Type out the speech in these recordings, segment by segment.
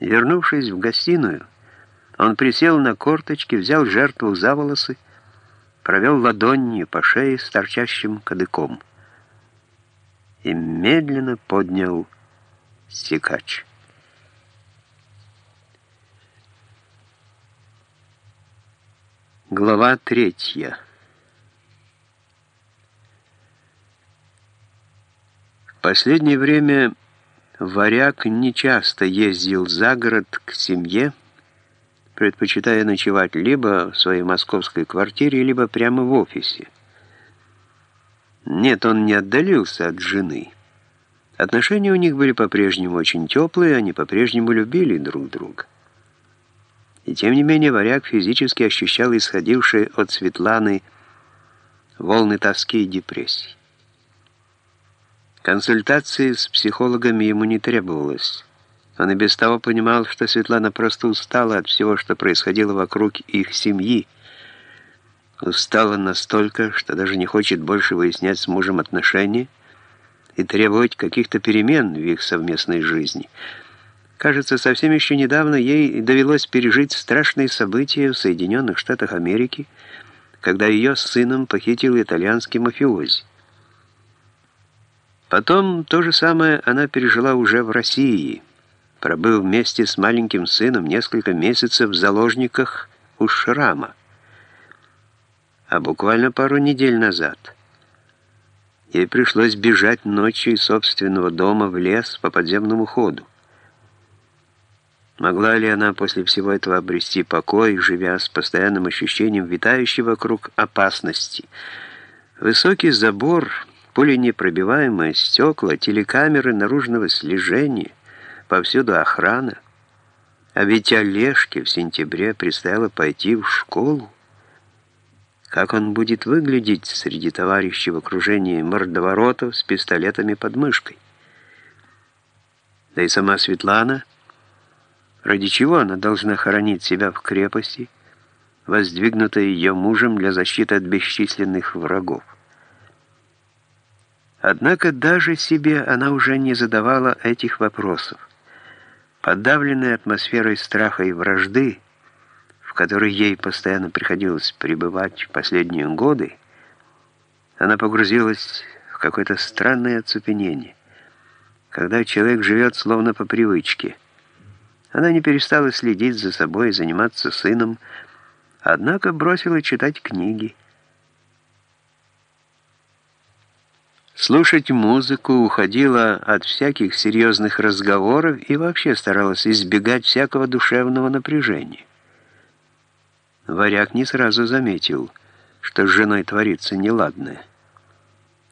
Вернувшись в гостиную, он присел на корточки, взял жертву за волосы, провел ладонью по шее с торчащим кадыком и медленно поднял секач. Глава третья. В последнее время варяг нечасто ездил за город к семье, предпочитая ночевать либо в своей московской квартире, либо прямо в офисе. Нет, он не отдалился от жены. Отношения у них были по-прежнему очень теплые, они по-прежнему любили друг друга. И тем не менее варяг физически ощущал исходившие от Светланы волны тоски и депрессии. Консультации с психологами ему не требовалось. Он и без того понимал, что Светлана просто устала от всего, что происходило вокруг их семьи. Устала настолько, что даже не хочет больше выяснять с мужем отношения и требовать каких-то перемен в их совместной жизни – Кажется, совсем еще недавно ей довелось пережить страшные события в Соединенных Штатах Америки, когда ее с сыном похитил итальянский мафиози. Потом то же самое она пережила уже в России, пробыв вместе с маленьким сыном несколько месяцев в заложниках у Шрама. А буквально пару недель назад ей пришлось бежать ночью из собственного дома в лес по подземному ходу. Могла ли она после всего этого обрести покой, живя с постоянным ощущением витающей вокруг опасности? Высокий забор, пуленепробиваемые стекла, телекамеры наружного слежения, повсюду охрана. А ведь Олежке в сентябре предстояло пойти в школу. Как он будет выглядеть среди товарищей в окружении мордоворотов с пистолетами под мышкой? Да и сама Светлана — Ради чего она должна хоронить себя в крепости, воздвигнутой ее мужем для защиты от бесчисленных врагов? Однако даже себе она уже не задавала этих вопросов. Подавленная атмосферой страха и вражды, в которой ей постоянно приходилось пребывать в последние годы, она погрузилась в какое-то странное оцепенение, когда человек живет словно по привычке – она не перестала следить за собой и заниматься сыном, однако бросила читать книги. Слушать музыку, уходила от всяких серьезных разговоров и вообще старалась избегать всякого душевного напряжения. Варяг не сразу заметил, что с женой творится неладное.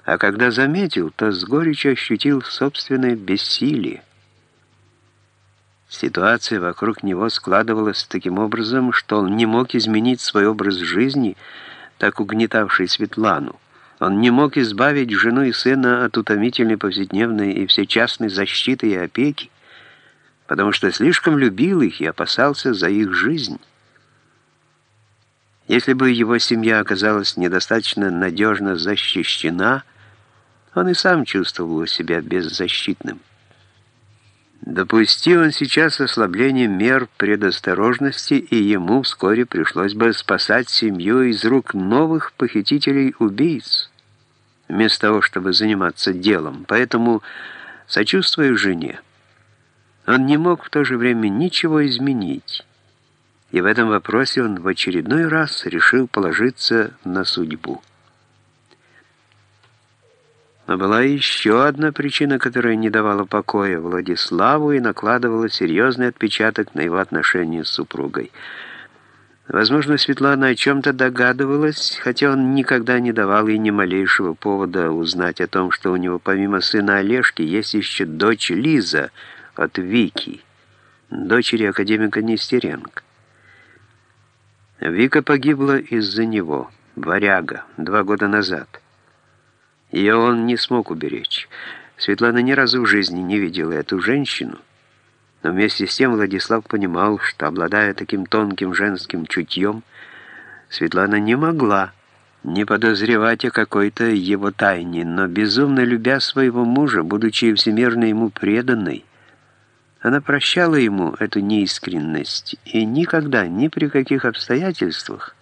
А когда заметил, то с горечью ощутил собственное бессилие. Ситуация вокруг него складывалась таким образом, что он не мог изменить свой образ жизни, так угнетавший Светлану. Он не мог избавить жену и сына от утомительной повседневной и всечастной защиты и опеки, потому что слишком любил их и опасался за их жизнь. Если бы его семья оказалась недостаточно надежно защищена, он и сам чувствовал себя беззащитным. Допусти он сейчас ослабление мер предосторожности, и ему вскоре пришлось бы спасать семью из рук новых похитителей-убийц, вместо того, чтобы заниматься делом. Поэтому, сочувствуя жене, он не мог в то же время ничего изменить, и в этом вопросе он в очередной раз решил положиться на судьбу. Но была еще одна причина, которая не давала покоя Владиславу и накладывала серьезный отпечаток на его отношения с супругой. Возможно, Светлана о чем-то догадывалась, хотя он никогда не давал ей ни малейшего повода узнать о том, что у него помимо сына Олежки есть еще дочь Лиза от Вики, дочери академика Нестеренко. Вика погибла из-за него, варяга, два года назад. Ее он не смог уберечь. Светлана ни разу в жизни не видела эту женщину, но вместе с тем Владислав понимал, что, обладая таким тонким женским чутьем, Светлана не могла не подозревать о какой-то его тайне, но безумно любя своего мужа, будучи всемерно ему преданной, Она прощала ему эту неискренность и никогда, ни при каких обстоятельствах